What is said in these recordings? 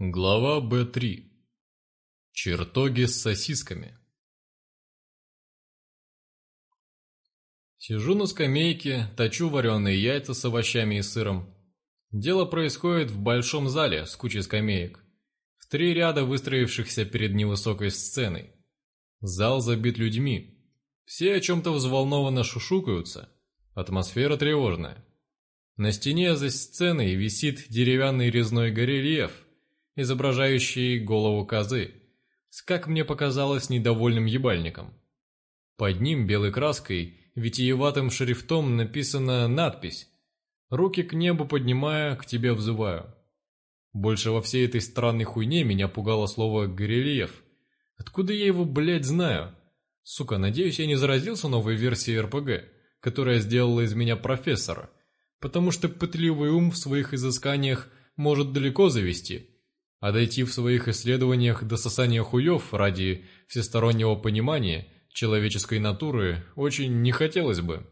Глава Б3. Чертоги с сосисками. Сижу на скамейке, точу вареные яйца с овощами и сыром. Дело происходит в большом зале с кучей скамеек, в три ряда выстроившихся перед невысокой сценой. Зал забит людьми. Все о чем-то взволнованно шушукаются. Атмосфера тревожная. На стене за сценой висит деревянный резной горельеф, изображающий голову козы, с, как мне показалось, недовольным ебальником. Под ним белой краской, витиеватым шрифтом написана надпись «Руки к небу поднимая, к тебе взываю». Больше во всей этой странной хуйне меня пугало слово «горельеф». Откуда я его, блядь, знаю? Сука, надеюсь, я не заразился новой версией РПГ, которая сделала из меня профессора, потому что пытливый ум в своих изысканиях может далеко завести – дойти в своих исследованиях до сосания хуев ради всестороннего понимания человеческой натуры очень не хотелось бы.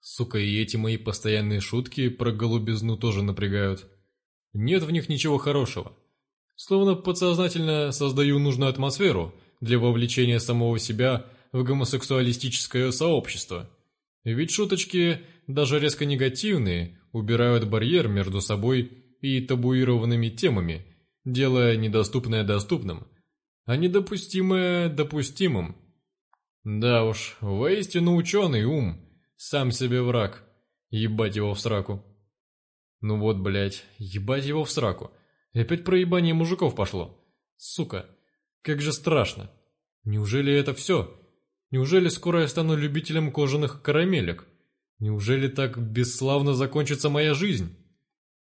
Сука, и эти мои постоянные шутки про голубизну тоже напрягают. Нет в них ничего хорошего. Словно подсознательно создаю нужную атмосферу для вовлечения самого себя в гомосексуалистическое сообщество. Ведь шуточки, даже резко негативные, убирают барьер между собой и табуированными темами, делая недоступное доступным, а недопустимое допустимым. Да уж, воистину ученый ум, сам себе враг, ебать его в сраку. Ну вот, блять, ебать его в сраку. И опять про ебание мужиков пошло. Сука, как же страшно. Неужели это все? Неужели скоро я стану любителем кожаных карамелек? Неужели так бесславно закончится моя жизнь?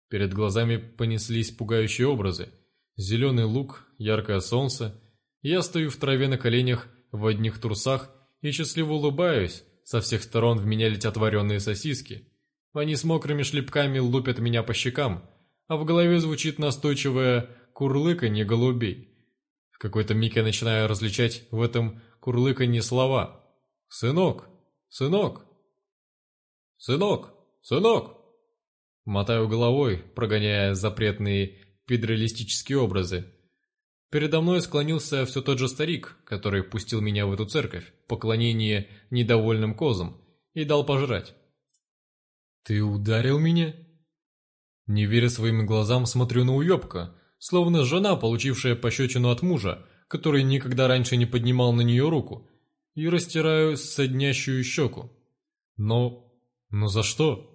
Перед глазами понеслись пугающие образы. Зеленый лук, яркое солнце. Я стою в траве на коленях, в одних трусах и счастливо улыбаюсь. Со всех сторон в меня летят вареные сосиски. Они с мокрыми шлепками лупят меня по щекам, а в голове звучит настойчивое «курлыканье голубей». В какой-то миг я начинаю различать в этом курлыканье слова «Сынок! Сынок! Сынок! Сынок!» Мотаю головой, прогоняя запретные педралистические образы. Передо мной склонился все тот же старик, который пустил меня в эту церковь, поклонение недовольным козам, и дал пожрать. «Ты ударил меня?» Не веря своим глазам, смотрю на уебка, словно жена, получившая пощечину от мужа, который никогда раньше не поднимал на нее руку, и растираю соднящую щеку. Но... но за что?»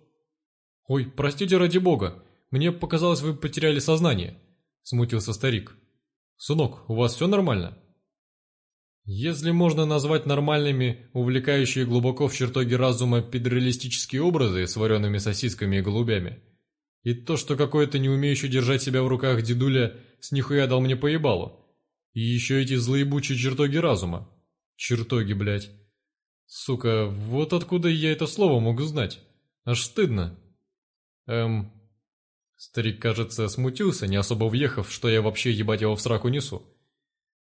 «Ой, простите ради бога, мне показалось, вы потеряли сознание», — смутился старик. «Сынок, у вас все нормально?» Если можно назвать нормальными, увлекающие глубоко в чертоге разума педреалистические образы с вареными сосисками и голубями, и то, что какой-то не умеющий держать себя в руках дедуля с нихуя дал мне поебалу, и еще эти злоебучие чертоги разума. Чертоги, блядь. Сука, вот откуда я это слово мог знать? Аж стыдно. Эм... Старик, кажется, смутился, не особо въехав, что я вообще ебать его в сраку несу.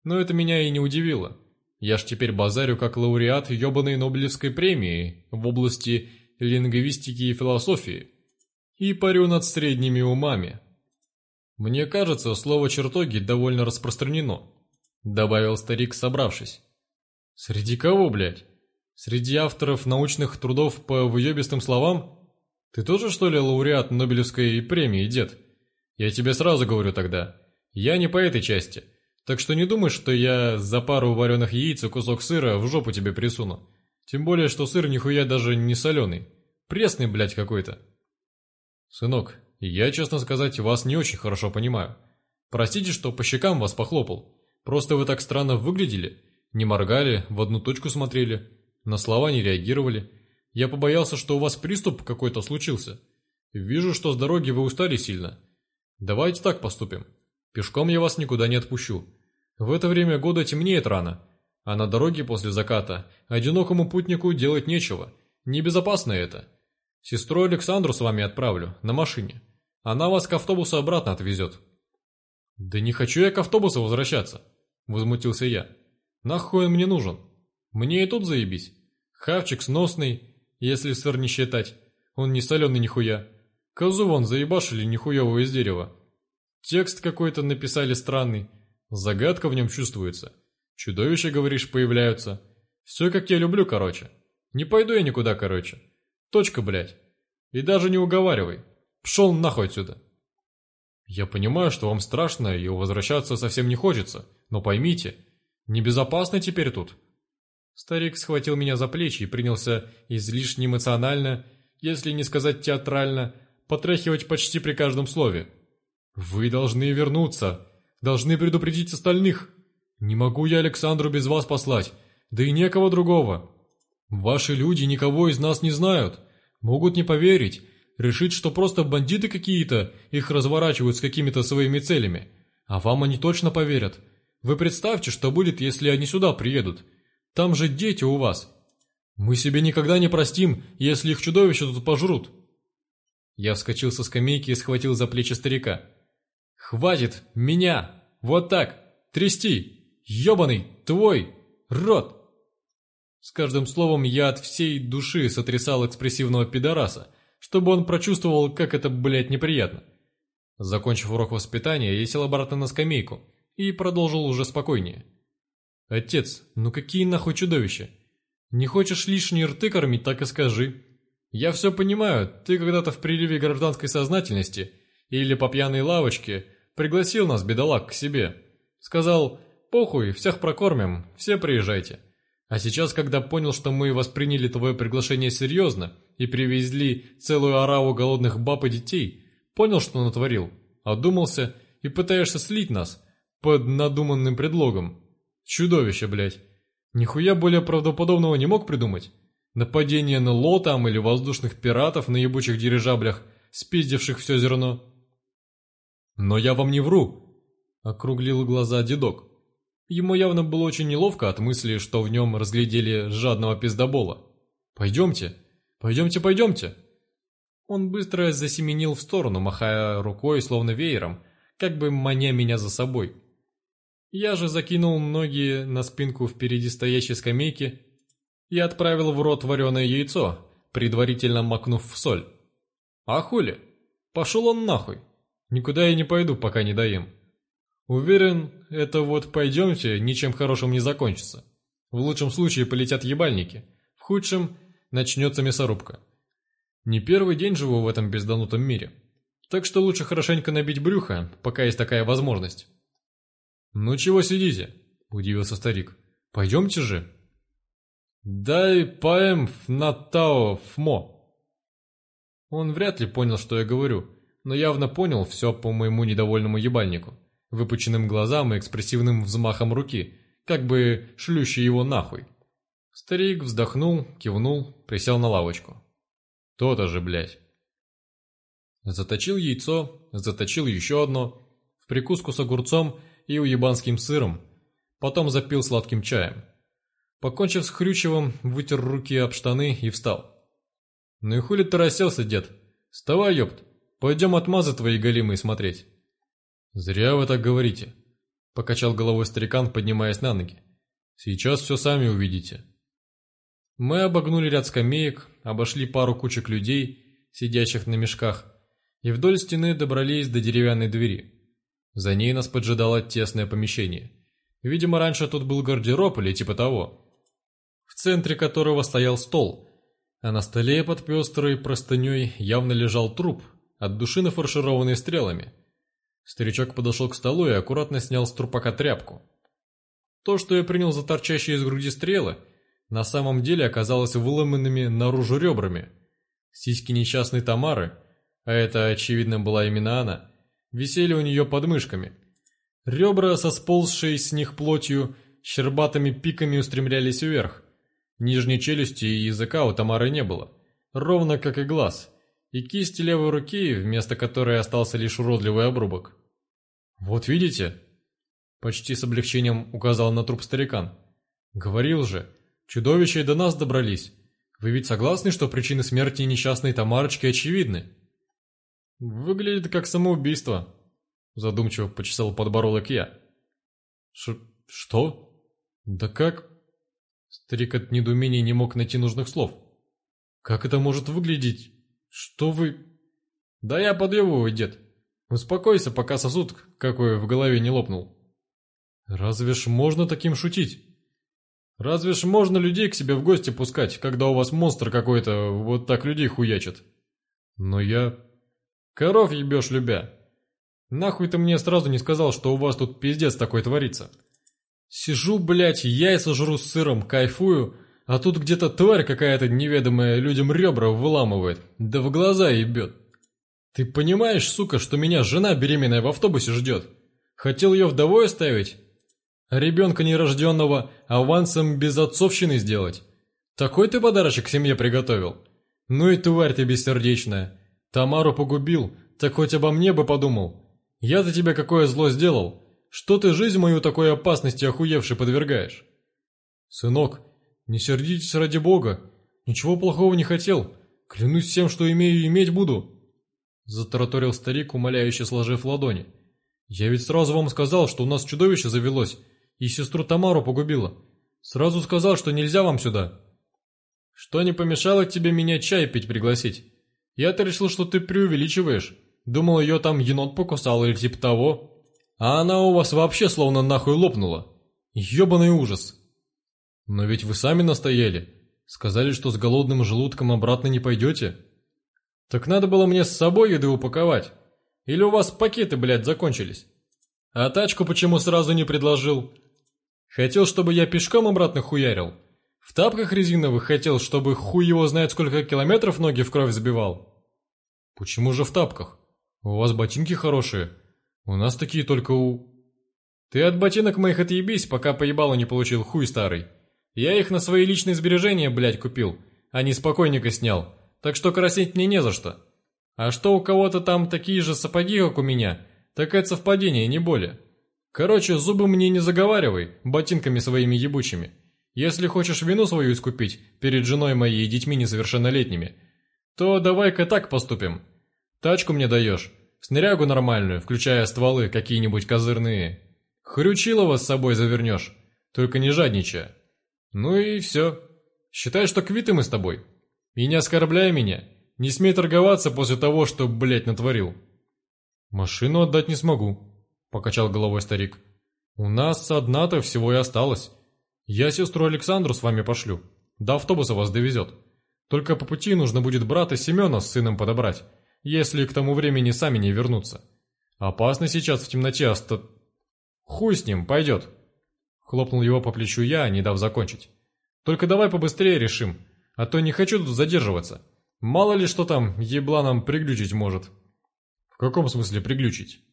Но это меня и не удивило. Я ж теперь базарю как лауреат ёбаной Нобелевской премии в области лингвистики и философии. И парю над средними умами. Мне кажется, слово «чертоги» довольно распространено. Добавил старик, собравшись. Среди кого, блядь? Среди авторов научных трудов по выебистым словам – ты тоже, что ли, лауреат Нобелевской премии, дед? Я тебе сразу говорю тогда. Я не по этой части. Так что не думай, что я за пару вареных яиц и кусок сыра в жопу тебе присуну. Тем более, что сыр нихуя даже не соленый. Пресный, блядь, какой-то. Сынок, я, честно сказать, вас не очень хорошо понимаю. Простите, что по щекам вас похлопал. Просто вы так странно выглядели. Не моргали, в одну точку смотрели, на слова не реагировали. Я побоялся, что у вас приступ какой-то случился. Вижу, что с дороги вы устали сильно. Давайте так поступим. Пешком я вас никуда не отпущу. В это время года темнеет рано, а на дороге после заката одинокому путнику делать нечего. Небезопасно это. Сестру Александру с вами отправлю, на машине. Она вас к автобусу обратно отвезет». «Да не хочу я к автобусу возвращаться», — возмутился я. «Нахуй он мне нужен? Мне и тут заебись. Хавчик сносный, если сыр не считать, он не соленый нихуя. Козу вон заебашили нихуевого из дерева. Текст какой-то написали странный. Загадка в нем чувствуется. Чудовища, говоришь, появляются. Все как я люблю, короче. Не пойду я никуда, короче. Точка, блядь. И даже не уговаривай. Пшел нахуй отсюда. Я понимаю, что вам страшно и возвращаться совсем не хочется, но поймите, небезопасно теперь тут. Старик схватил меня за плечи и принялся излишне эмоционально, если не сказать театрально, потряхивать почти при каждом слове. «Вы должны вернуться. Должны предупредить остальных. Не могу я Александру без вас послать, да и некого другого. Ваши люди никого из нас не знают, могут не поверить, решить, что просто бандиты какие-то их разворачивают с какими-то своими целями. А вам они точно поверят. Вы представьте, что будет, если они сюда приедут» Там же дети у вас. Мы себе никогда не простим, если их чудовища тут пожрут». Я вскочил со скамейки и схватил за плечи старика. «Хватит! Меня! Вот так! Трясти! Ёбаный! Твой! Рот!» С каждым словом я от всей души сотрясал экспрессивного пидораса, чтобы он прочувствовал, как это, блядь, неприятно. Закончив урок воспитания, я сел обратно на скамейку и продолжил уже спокойнее. Отец, ну какие нахуй чудовища? Не хочешь лишние рты кормить, так и скажи. Я все понимаю, ты когда-то в приливе гражданской сознательности или по пьяной лавочке пригласил нас, бедолаг, к себе. Сказал, похуй, всех прокормим, все приезжайте. А сейчас, когда понял, что мы восприняли твое приглашение серьезно и привезли целую ораву голодных баб и детей, понял, что натворил, одумался и пытаешься слить нас под надуманным предлогом. Чудовище, блядь. Нихуя более правдоподобного не мог придумать. Нападение на Ло там или воздушных пиратов на ебучих дирижаблях, спиздивших все зерно. Но я вам не вру, округлил глаза дедок. Ему явно было очень неловко от мысли, что в нем разглядели жадного пиздобола. «Пойдемте! Пойдемте, пойдемте!» Он быстро засеменил в сторону, махая рукой, словно веером, как бы маня меня за собой. Я же закинул ноги на спинку впереди стоящей скамейки и отправил в рот вареное яйцо, предварительно макнув в соль. А хули? Пошел он нахуй. Никуда я не пойду, пока не доем. Уверен, это вот «пойдемте» ничем хорошим не закончится. В лучшем случае полетят ебальники, в худшем начнется мясорубка. Не первый день живу в этом безданутом мире. Так что лучше хорошенько набить брюхо, пока есть такая возможность. «Ну чего сидите?» – удивился старик. «Пойдемте же». «Дай поэм фнатао фмо». Он вряд ли понял, что я говорю, но явно понял все по моему недовольному ебальнику, выпученным глазам и экспрессивным взмахом руки, как бы шлющий его нахуй. Старик вздохнул, кивнул, присел на лавочку. «То-то же, блядь». Заточил яйцо, заточил еще одно. В прикуску с огурцом – и уебанским сыром, потом запил сладким чаем. Покончив с Хрючевым, вытер руки об штаны и встал. «Ну и хули ты расселся, дед? Вставай, ёпт! Пойдем отмазы твои голимые смотреть!» «Зря вы так говорите», — покачал головой старикан, поднимаясь на ноги. «Сейчас все сами увидите». Мы обогнули ряд скамеек, обошли пару кучек людей, сидящих на мешках, и вдоль стены добрались до деревянной двери. За ней нас поджидало тесное помещение. Видимо, раньше тут был гардероб или типа того, в центре которого стоял стол, а на столе под пестрой простыней явно лежал труп, от души нафаршированный стрелами. Старичок подошел к столу и аккуратно снял с трупака тряпку. То, что я принял за торчащие из груди стрелы, на самом деле оказалось выломанными наружу ребрами. Сиськи несчастной Тамары, а это, очевидно, была именно она – Висели у нее под мышками. Ребра со сползшей с них плотью, щербатыми пиками устремлялись вверх. Нижней челюсти и языка у Тамары не было, ровно как и глаз, и кисть левой руки, вместо которой остался лишь уродливый обрубок. «Вот видите?» Почти с облегчением указал на труп старикан. «Говорил же, чудовища и до нас добрались. Вы ведь согласны, что причины смерти несчастной Тамарочки очевидны?» «Выглядит как самоубийство», — задумчиво почесал подбородок я. Ш «Что? Да как?» Старик от недоумения не мог найти нужных слов. «Как это может выглядеть? Что вы...» «Да я подъебываю, дед. Успокойся, пока сосуд какой в голове не лопнул». «Разве ж можно таким шутить? Разве ж можно людей к себе в гости пускать, когда у вас монстр какой-то вот так людей хуячит?» «Но я Коровьи бешь, любя. Нахуй ты мне сразу не сказал, что у вас тут пиздец такой творится. Сижу, блядь, яйца жру с сыром, кайфую, а тут где-то тварь какая-то неведомая людям ребра выламывает, да в глаза ебет. Ты понимаешь, сука, что меня жена беременная в автобусе ждет? Хотел ее вдовой оставить? Ребенка нерожденного авансом без отцовщины сделать? Такой ты подарочек семье приготовил? Ну и тварь ты бессердечная. Тамару погубил, так хоть обо мне бы подумал. Я за тебя какое зло сделал. Что ты жизнь мою такой опасности охуевшей подвергаешь? Сынок, не сердитесь ради бога. Ничего плохого не хотел. Клянусь всем, что имею и иметь буду. Затараторил старик, умоляюще сложив ладони. Я ведь сразу вам сказал, что у нас чудовище завелось и сестру Тамару погубило. Сразу сказал, что нельзя вам сюда. Что не помешало тебе меня чай пить пригласить? Я-то решил, что ты преувеличиваешь. Думал, ее там енот покусал или типа того. А она у вас вообще словно нахуй лопнула. Ёбаный ужас. Но ведь вы сами настояли. Сказали, что с голодным желудком обратно не пойдете. Так надо было мне с собой еды упаковать. Или у вас пакеты, блядь, закончились? А тачку почему сразу не предложил? Хотел, чтобы я пешком обратно хуярил. В тапках резиновых хотел, чтобы хуй его знает сколько километров ноги в кровь забивал. Почему же в тапках? У вас ботинки хорошие. У нас такие только у... Ты от ботинок моих отъебись, пока поебало не получил, хуй старый. Я их на свои личные сбережения, блядь, купил, а не спокойника снял. Так что красить мне не за что. А что у кого-то там такие же сапоги, как у меня, так это совпадение, не более. Короче, зубы мне не заговаривай, ботинками своими ебучими. Если хочешь вину свою искупить перед женой моей и детьми несовершеннолетними, то давай-ка так поступим. Тачку мне даешь. Снарягу нормальную, включая стволы какие-нибудь козырные. Хрючилова с собой завернешь, только не жадничая. Ну и все. Считай, что квиты мы с тобой. И не оскорбляй меня. Не смей торговаться после того, что, блядь, натворил. Машину отдать не смогу, покачал головой старик. У нас одна-то всего и осталась. Я сестру Александру с вами пошлю. До автобуса вас довезет. Только по пути нужно будет брата Семена с сыном подобрать если к тому времени сами не вернутся. Опасно сейчас в темноте аста. Хуй с ним, пойдет. Хлопнул его по плечу я, не дав закончить. Только давай побыстрее решим, а то не хочу тут задерживаться. Мало ли что там ебла нам приглючить может. В каком смысле приглючить?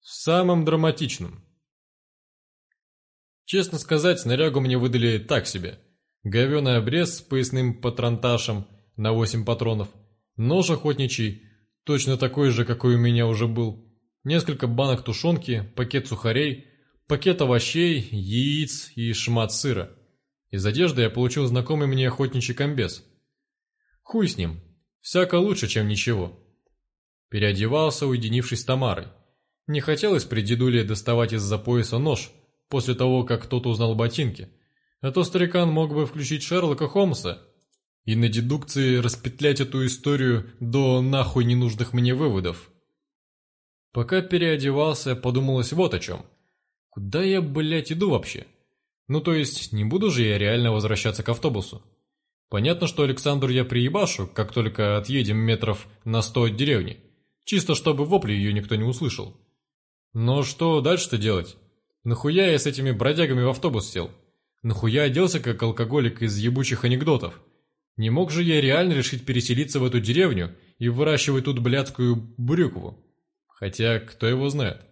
В самом драматичном. Честно сказать, снарягу мне выдали так себе. Говёный обрез с поясным патронташем на 8 патронов, нож охотничий, Точно такой же, какой у меня уже был. Несколько банок тушенки, пакет сухарей, пакет овощей, яиц и шмат сыра. Из одежды я получил знакомый мне охотничий комбез. Хуй с ним. Всяко лучше, чем ничего. Переодевался, уединившись с Тамарой. Не хотелось при дедуле доставать из-за пояса нож, после того, как кто-то узнал ботинки. А то старикан мог бы включить Шерлока Холмса и на дедукции распетлять эту историю до нахуй ненужных мне выводов. Пока переодевался, подумалось вот о чем. Куда я, блядь, иду вообще? Ну то есть, не буду же я реально возвращаться к автобусу. Понятно, что Александру я приебашу, как только отъедем метров на сто от деревни. Чисто чтобы вопли ее никто не услышал. Но что дальше-то делать? Нахуя я с этими бродягами в автобус сел? Нахуя оделся как алкоголик из ебучих анекдотов? Не мог же я реально решить переселиться в эту деревню и выращивать тут блядскую брюкву. Хотя, кто его знает.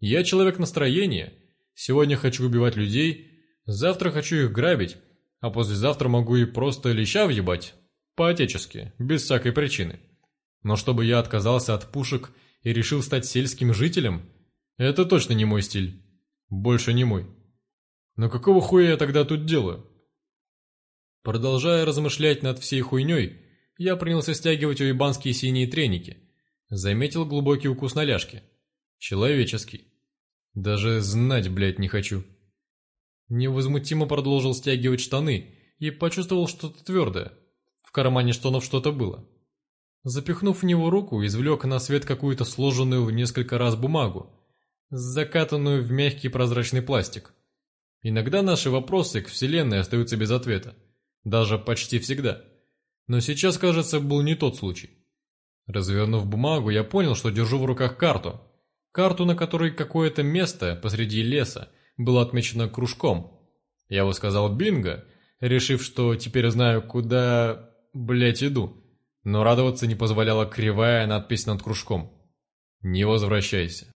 Я человек настроения. Сегодня хочу убивать людей, завтра хочу их грабить, а послезавтра могу и просто леща въебать. По-отечески, без всякой причины. Но чтобы я отказался от пушек и решил стать сельским жителем, это точно не мой стиль. Больше не мой. Но какого хуя я тогда тут делаю? Продолжая размышлять над всей хуйней, я принялся стягивать уебанские синие треники. Заметил глубокий укус на ляжке. Человеческий. Даже знать, блядь, не хочу. Невозмутимо продолжил стягивать штаны и почувствовал что-то твердое. В кармане штанов что-то было. Запихнув в него руку, извлек на свет какую-то сложенную в несколько раз бумагу, закатанную в мягкий прозрачный пластик. Иногда наши вопросы к Вселенной остаются без ответа. Даже почти всегда. Но сейчас, кажется, был не тот случай. Развернув бумагу, я понял, что держу в руках карту. Карту, на которой какое-то место посреди леса было отмечено кружком. Я высказал бинго, решив, что теперь знаю, куда, блять, иду. Но радоваться не позволяла кривая надпись над кружком. «Не возвращайся».